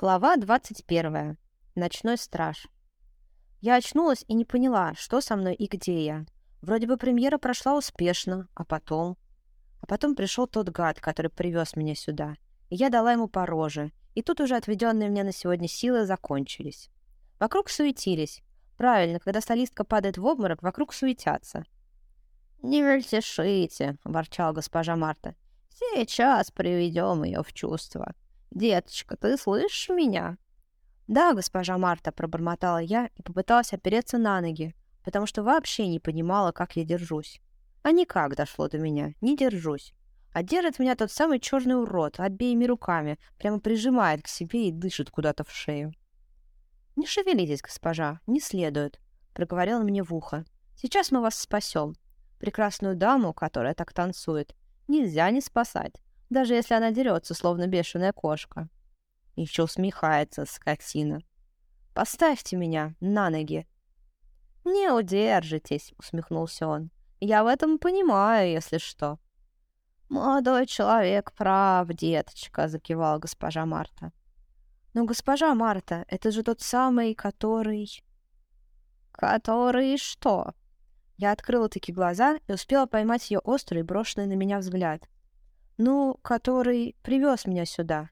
Глава 21. Ночной страж. Я очнулась и не поняла, что со мной и где я. Вроде бы премьера прошла успешно, а потом... А потом пришел тот гад, который привез меня сюда. И я дала ему по роже. И тут уже отведенные мне на сегодня силы закончились. Вокруг суетились. Правильно, когда солистка падает в обморок, вокруг суетятся. «Не вертешите», — ворчала госпожа Марта. «Сейчас приведем ее в чувство». «Деточка, ты слышишь меня?» «Да, госпожа Марта», — пробормотала я и попыталась опереться на ноги, потому что вообще не понимала, как я держусь. А никак дошло до меня, не держусь. А держит меня тот самый черный урод обеими руками, прямо прижимает к себе и дышит куда-то в шею. «Не шевелитесь, госпожа, не следует», — проговорила мне в ухо. «Сейчас мы вас спасем. Прекрасную даму, которая так танцует, нельзя не спасать даже если она дерется, словно бешеная кошка. Еще усмехается скотина. «Поставьте меня на ноги!» «Не удержитесь», — усмехнулся он. «Я в этом понимаю, если что». «Молодой человек прав, деточка», — закивала госпожа Марта. «Но госпожа Марта, это же тот самый, который...» «Который что?» Я открыла такие глаза и успела поймать ее острый, брошенный на меня взгляд. Ну, который привез меня сюда.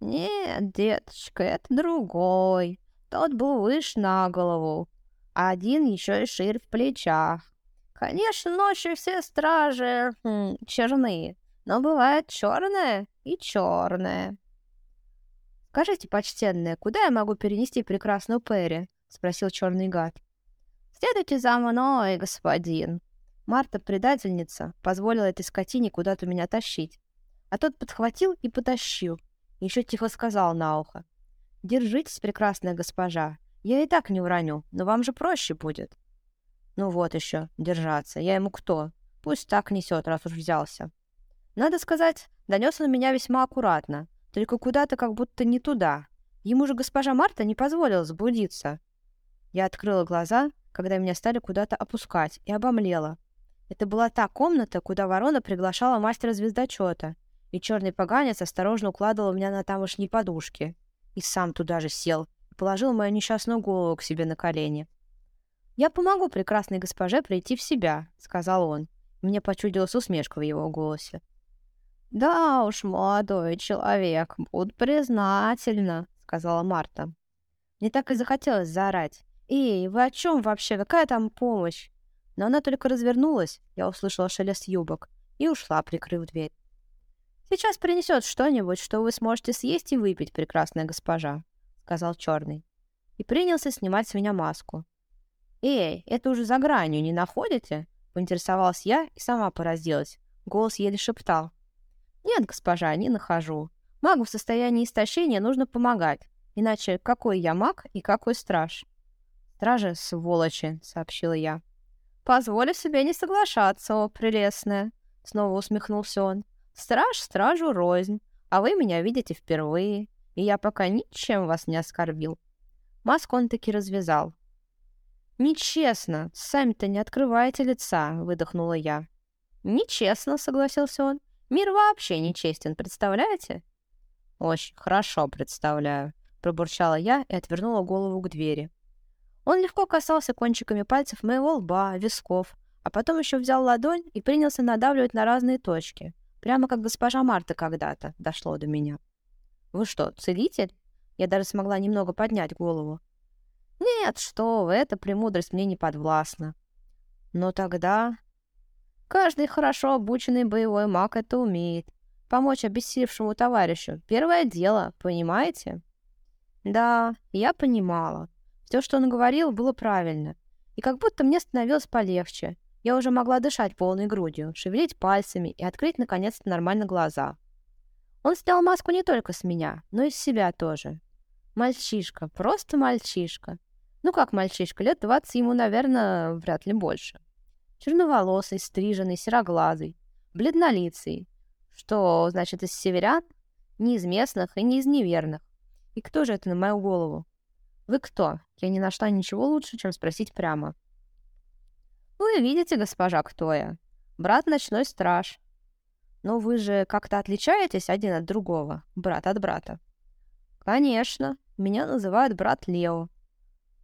Нет, деточка, это другой. Тот был выше на голову, а один еще и шире в плечах. Конечно, ночью все стражи хм, черные, но бывает черное и черное. «Скажите, почтенная, куда я могу перенести прекрасную Перри?» — спросил черный гад. «Следуйте за мной, господин», Марта, предательница, позволила этой скотине куда-то меня тащить. А тот подхватил и потащил. Еще тихо сказал на ухо. «Держитесь, прекрасная госпожа. Я и так не уроню, но вам же проще будет». Ну вот еще, держаться. Я ему кто? Пусть так несет, раз уж взялся. Надо сказать, донес он меня весьма аккуратно, только куда-то как будто не туда. Ему же госпожа Марта не позволила заблудиться. Я открыла глаза, когда меня стали куда-то опускать, и обомлела. Это была та комната, куда ворона приглашала мастера звездочета, и черный поганец осторожно укладывал меня на тамошние подушки. И сам туда же сел и положил мою несчастную голову к себе на колени. «Я помогу прекрасной госпоже прийти в себя», — сказал он. Мне почудилась усмешка в его голосе. «Да уж, молодой человек, буду признательна», — сказала Марта. Мне так и захотелось заорать. «Эй, вы о чем вообще? Какая там помощь?» Но она только развернулась, я услышала шелест юбок, и ушла, прикрыв дверь. «Сейчас принесет что-нибудь, что вы сможете съесть и выпить, прекрасная госпожа», — сказал черный. И принялся снимать с меня маску. «Эй, это уже за гранью, не находите?» — поинтересовалась я и сама поразилась. Голос еле шептал. «Нет, госпожа, не нахожу. Магу в состоянии истощения нужно помогать. Иначе какой я маг и какой страж?» «Стражи, сволочи», — сообщила я. «Позволю себе не соглашаться, о, прелестная!» Снова усмехнулся он. «Страж стражу рознь, а вы меня видите впервые, и я пока ничем вас не оскорбил». Маску он таки развязал. «Нечестно, сами-то не открываете лица», — выдохнула я. «Нечестно», — согласился он. «Мир вообще нечестен, представляете?» «Очень хорошо представляю», — пробурчала я и отвернула голову к двери. Он легко касался кончиками пальцев моего лба, висков, а потом еще взял ладонь и принялся надавливать на разные точки, прямо как госпожа Марта когда-то дошло до меня. «Вы что, целитель?» Я даже смогла немного поднять голову. «Нет, что вы, эта премудрость мне не подвластна». «Но тогда...» «Каждый хорошо обученный боевой маг это умеет. Помочь обессилевшему товарищу — первое дело, понимаете?» «Да, я понимала. Все, что он говорил, было правильно. И как будто мне становилось полегче. Я уже могла дышать полной грудью, шевелить пальцами и открыть, наконец-то, нормально глаза. Он снял маску не только с меня, но и с себя тоже. Мальчишка, просто мальчишка. Ну как мальчишка, лет двадцать ему, наверное, вряд ли больше. Черноволосый, стриженный, сероглазый, бледнолицый. Что, значит, из северян? Не из местных и не из неверных. И кто же это на мою голову? «Вы кто?» Я не нашла ничего лучше, чем спросить прямо. «Вы видите, госпожа, кто я? Брат ночной страж. Но вы же как-то отличаетесь один от другого, брат от брата?» Конечно, меня называют брат Лео.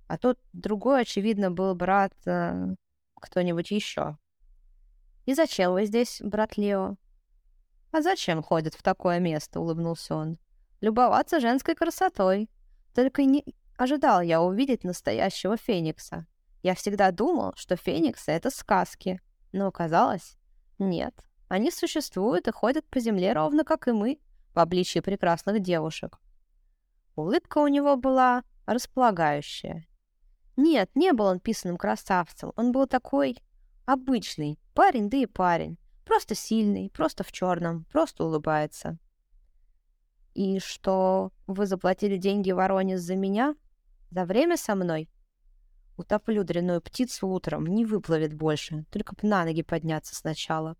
А тот другой, очевидно, был брат э, кто-нибудь еще. И зачем вы здесь, брат Лео? А зачем ходят в такое место, улыбнулся он. Любоваться женской красотой. Только не ожидал я увидеть настоящего Феникса. Я всегда думал, что Фениксы — это сказки. Но оказалось, нет. Они существуют и ходят по земле ровно как и мы, в обличии прекрасных девушек. Улыбка у него была располагающая. Нет, не был он писанным красавцем. Он был такой обычный. Парень, да и парень. Просто сильный, просто в черном, просто улыбается. И что, вы заплатили деньги Вороне за меня? За время со мной? Утоплю дрянную птицу утром, не выплывет больше, только б на ноги подняться сначала.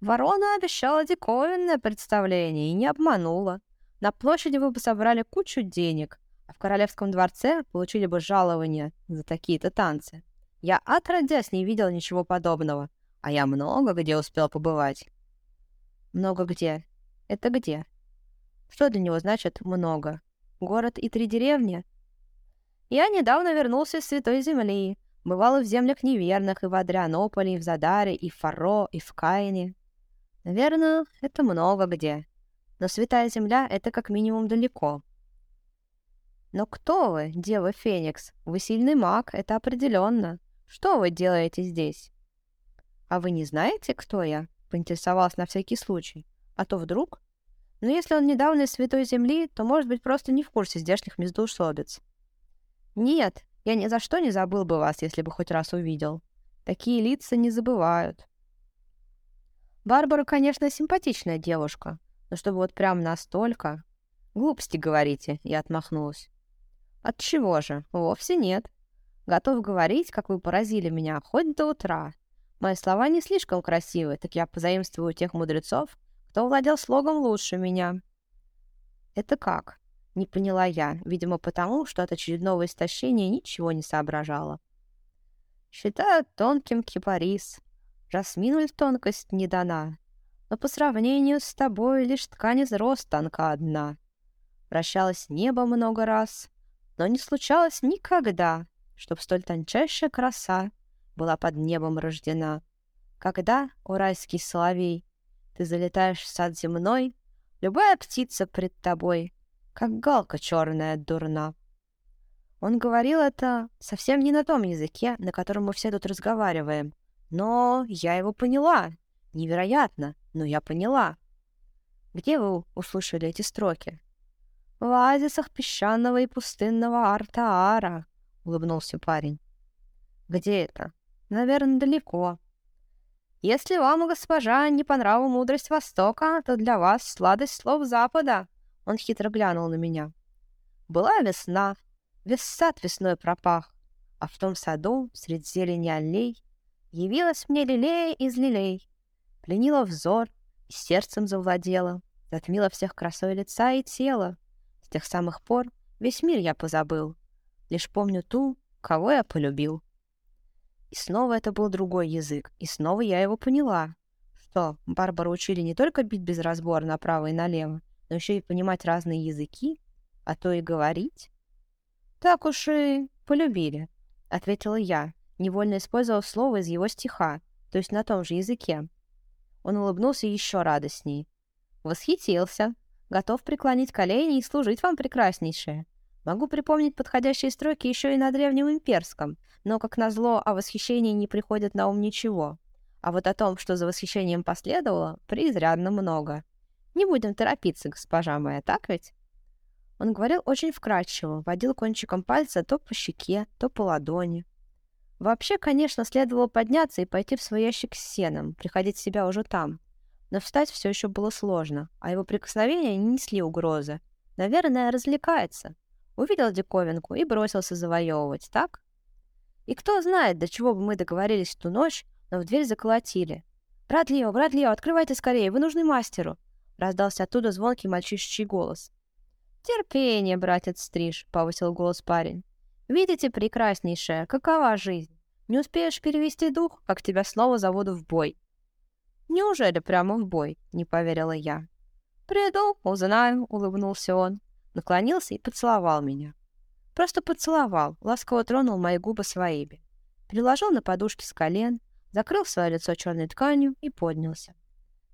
Ворона обещала диковинное представление и не обманула. На площади вы бы собрали кучу денег, а в королевском дворце получили бы жалование за такие-то танцы. Я отродясь не видел ничего подобного, а я много где успел побывать. Много где? Это где? Что для него значит «много»? Город и три деревни? Я недавно вернулся из Святой Земли. Бывал и в землях неверных, и в Адрианополе, и в Задаре, и в Фаро, и в Каине. Наверное, это много где но Святая Земля — это как минимум далеко. Но кто вы, Дева Феникс? Вы сильный маг, это определенно. Что вы делаете здесь? А вы не знаете, кто я? Поинтересовалась на всякий случай. А то вдруг? Но если он недавно из Святой Земли, то, может быть, просто не в курсе здешних междоусобиц. Нет, я ни за что не забыл бы вас, если бы хоть раз увидел. Такие лица не забывают. Барбара, конечно, симпатичная девушка, но чтобы вот прям настолько... Глупости говорите, я отмахнулась. От чего же? Вовсе нет. Готов говорить, как вы поразили меня, хоть до утра. Мои слова не слишком красивые, так я позаимствую тех мудрецов, кто владел слогом лучше меня. Это как? Не поняла я, видимо, потому, что от очередного истощения ничего не соображала. Считаю тонким кипарис. Жасмину тонкость не дана но по сравнению с тобой лишь ткань из роз тонка одна. Вращалось небо много раз, но не случалось никогда, чтоб столь тончайшая краса была под небом рождена. Когда, о райский соловей, ты залетаешь в сад земной, любая птица пред тобой, как галка черная дурна. Он говорил это совсем не на том языке, на котором мы все тут разговариваем, но я его поняла. Невероятно! Но я поняла. Где вы услышали эти строки? В оазисах песчаного и пустынного Артаара, улыбнулся парень. Где это? Наверное, далеко. Если вам, госпожа, не по нраву мудрость Востока, то для вас сладость слов Запада. Он хитро глянул на меня. Была весна, весь сад весной пропах, а в том саду, среди зелени аллей, явилась мне лилея из лилей, пленила взор и сердцем завладела, затмила всех красой лица и тела. С тех самых пор весь мир я позабыл, лишь помню ту, кого я полюбил. И снова это был другой язык, и снова я его поняла. Что, Барбара учили не только бить без разбора направо и налево, но еще и понимать разные языки, а то и говорить. «Так уж и полюбили», — ответила я, невольно использовав слово из его стиха, то есть на том же языке. Он улыбнулся еще радостней. «Восхитился. Готов преклонить колени и служить вам, прекраснейшее. Могу припомнить подходящие строки еще и на древнем имперском, но, как назло, о восхищении не приходит на ум ничего. А вот о том, что за восхищением последовало, преизрядно много. Не будем торопиться, госпожа моя, так ведь?» Он говорил очень вкрадчиво, водил кончиком пальца то по щеке, то по ладони. Вообще, конечно, следовало подняться и пойти в свой ящик с сеном, приходить в себя уже там. Но встать все еще было сложно, а его прикосновения не несли угрозы. Наверное, развлекается. Увидел диковинку и бросился завоевывать, так? И кто знает, до чего бы мы договорились ту ночь, но в дверь заколотили. «Брат Лео, брат Лео, открывайте скорее, вы нужны мастеру!» Раздался оттуда звонкий мальчишечий голос. «Терпение, братец Стриж», — повысил голос парень. Видите, прекраснейшая, какова жизнь? Не успеешь перевести дух, как тебя снова зовут в бой. Неужели прямо в бой? Не поверила я. Приду, узнаю, улыбнулся он. наклонился и поцеловал меня. Просто поцеловал, ласково тронул мои губы своими. Переложил на подушки с колен, закрыл свое лицо черной тканью и поднялся.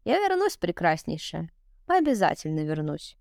«Я вернусь, прекраснейшая. Обязательно вернусь».